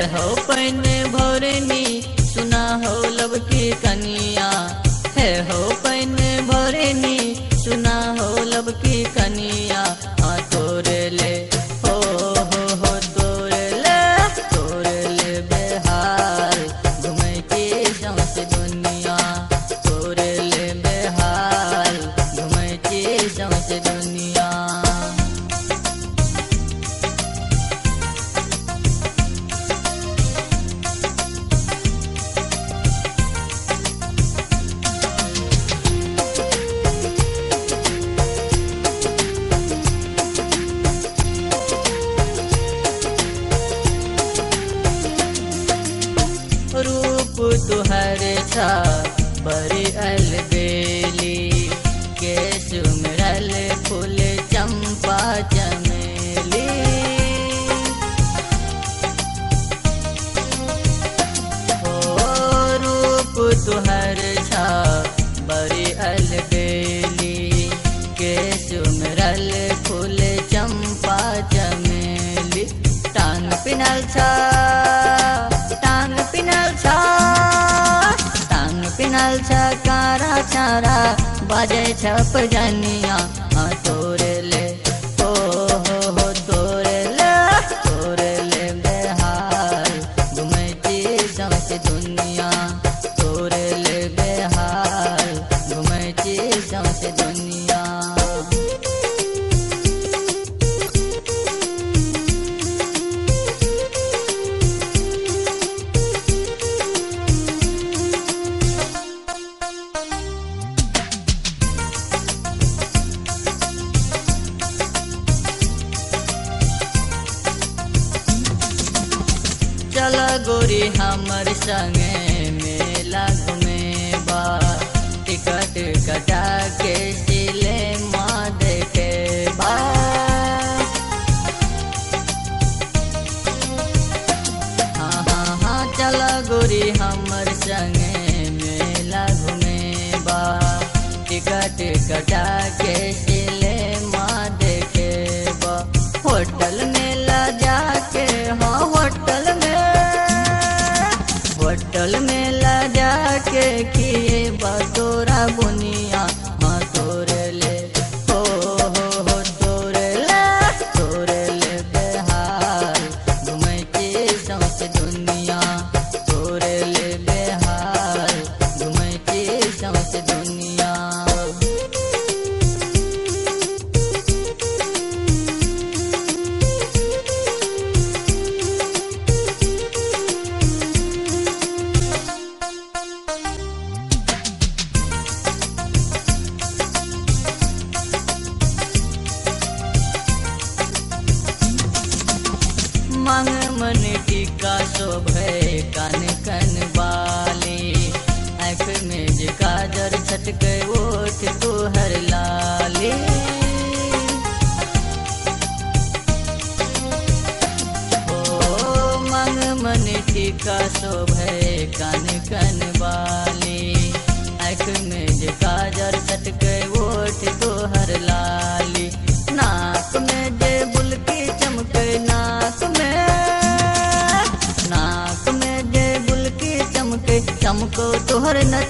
हो पैन भोरनी सुना हो लब की कनिया। है हो रूप तुहर छा बड़ी अलबेली केस उमरल फूल चंपा चमेली। ओ रूप तुहर छा बड़ी अलबेली केस उमरल फूल चंपा चमेली। टांग पिनल छा छकारा छारा बजै छप जनिया। गोरी हमर संगे मेला घूमे बा टिकट कटा के सिले माँ देखे बा हाँ हाँ हाँ चल गोरी हमर संगे मेला घूमे बा टिकट कटा के सिले मन टीका शोभे कन कन बाली आँख में जे काजर वोट ओठ तोहर लाली। नाक में जे बुलकी चमके नाक में। नाक में जे बुलकी चमके, चमको तोहर न